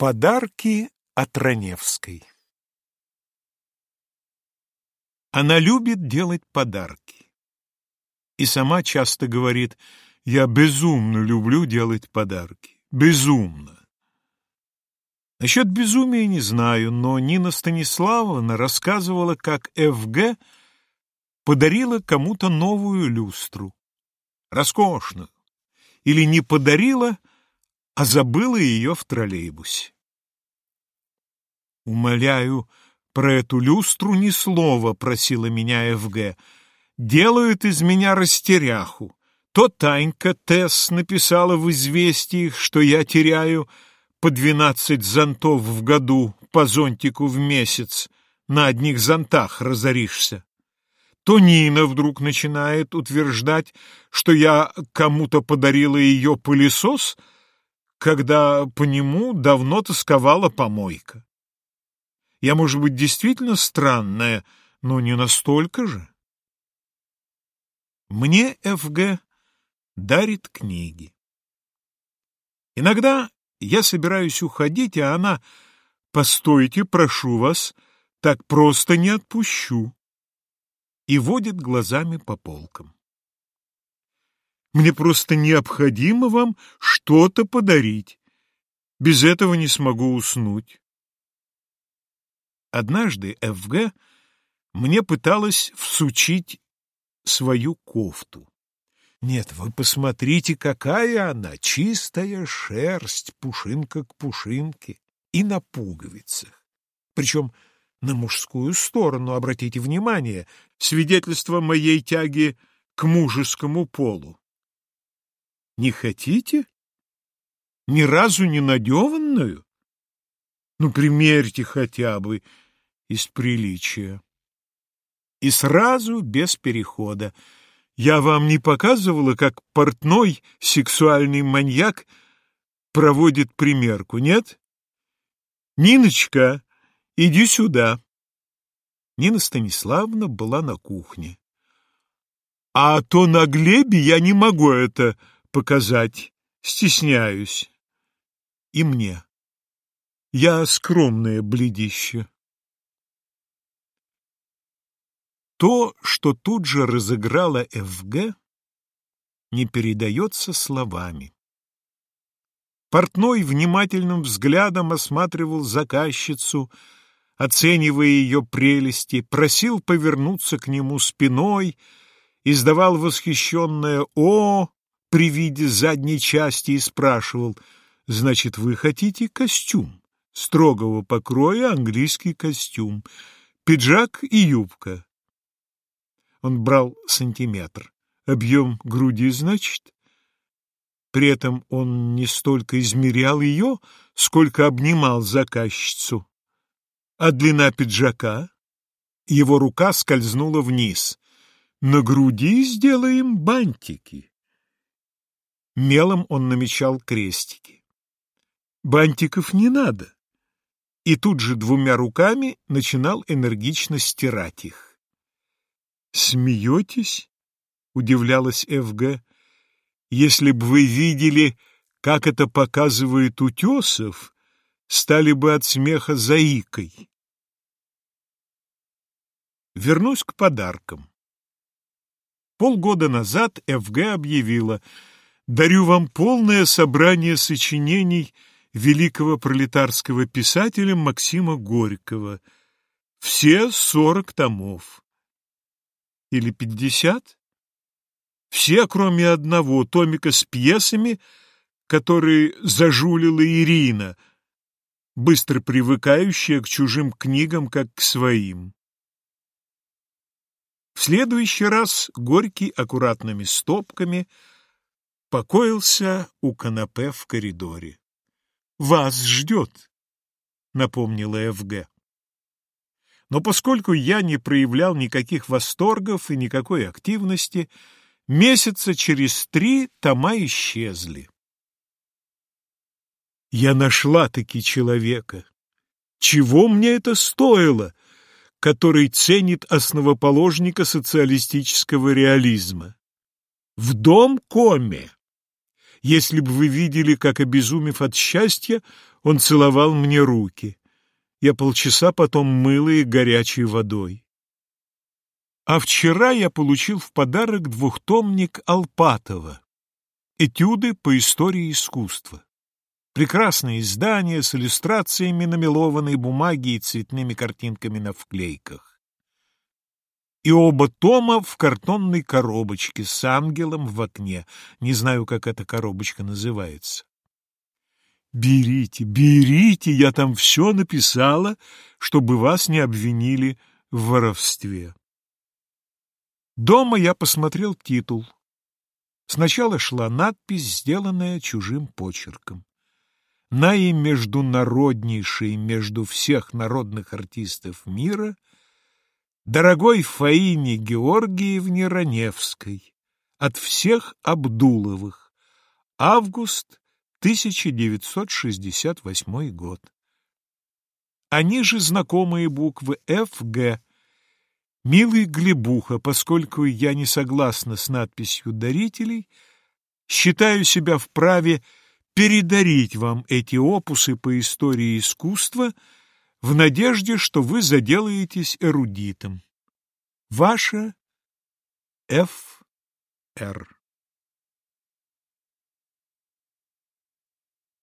Подарки от Раневской Она любит делать подарки. И сама часто говорит, я безумно люблю делать подарки. Безумно. Насчет безумия не знаю, но Нина Станиславовна рассказывала, как ФГ подарила кому-то новую люстру. Роскошную. Или не подарила, а забыла ее в троллейбусе. «Умоляю, про эту люстру ни слова», — просила меня ФГ. «Делают из меня растеряху. То Танька Тесс написала в известиях, что я теряю по двенадцать зонтов в году, по зонтику в месяц. На одних зонтах разоришься то Нина вдруг начинает утверждать, что я кому-то подарила ее пылесос, когда по нему давно тосковала помойка. Я, может быть, действительно странная, но не настолько же. Мне ФГ дарит книги. Иногда я собираюсь уходить, а она «Постойте, прошу вас, так просто не отпущу» и водит глазами по полкам. Мне просто необходимо вам что-то подарить. Без этого не смогу уснуть. Однажды ФГ мне пыталась всучить свою кофту. Нет, вы посмотрите, какая она, чистая шерсть, пушинка к пушинке и на пуговицах. Причем на мужскую сторону, обратите внимание, свидетельство моей тяги к мужескому полу. Не хотите? Ни разу не надеванную? Ну, примерьте хотя бы из приличия. И сразу без перехода. Я вам не показывала, как портной сексуальный маньяк проводит примерку, нет? Ниночка, Иди сюда. Нина Станиславовна была на кухне. А то на Глебе я не могу это показать, стесняюсь. И мне. Я скромное бледище. То, что тут же разыграла ФГ, не передается словами. Портной внимательным взглядом осматривал заказчицу, оценивая ее прелести, просил повернуться к нему спиной, издавал восхищенное «О!» При виде задней части и спрашивал «Значит, вы хотите костюм?» Строгого покроя английский костюм, пиджак и юбка. Он брал сантиметр. Объем груди, значит? При этом он не столько измерял ее, сколько обнимал заказчицу а длина пиджака? Его рука скользнула вниз. На груди сделаем бантики. Мелом он намечал крестики. Бантиков не надо. И тут же двумя руками начинал энергично стирать их. «Смеетесь?» — удивлялась ФГ. «Если бы вы видели, как это показывает Утесов, стали бы от смеха заикой. Вернусь к подаркам. Полгода назад ФГ объявила «Дарю вам полное собрание сочинений великого пролетарского писателя Максима Горького. Все сорок томов. Или пятьдесят? Все, кроме одного, томика с пьесами, который зажулила Ирина, быстро привыкающая к чужим книгам, как к своим. В следующий раз Горький аккуратными стопками покоился у канапе в коридоре. «Вас ждет», — напомнила ФГ. Но поскольку я не проявлял никаких восторгов и никакой активности, месяца через три тома исчезли. Я нашла-таки человека. Чего мне это стоило? который ценит основоположника социалистического реализма. В дом Коме. Если бы вы видели, как, обезумев от счастья, он целовал мне руки. Я полчаса потом мыла их горячей водой. А вчера я получил в подарок двухтомник Алпатова «Этюды по истории искусства». Прекрасное издание с иллюстрациями на мелованной бумаге и цветными картинками на вклейках. И оба тома в картонной коробочке с ангелом в окне. Не знаю, как эта коробочка называется. Берите, берите, я там все написала, чтобы вас не обвинили в воровстве. Дома я посмотрел титул. Сначала шла надпись, сделанная чужим почерком. Наимеждународнейший между всех народных артистов мира дорогой Фаине Георгиевне Раневской от всех Абдуловых. Август 1968 год. Они же знакомые буквы Ф, Г. Милый Глебуха, поскольку я не согласна с надписью дарителей, считаю себя вправе передарить вам эти опусы по истории искусства в надежде, что вы заделаетесь эрудитом. Ваша Ф. Р.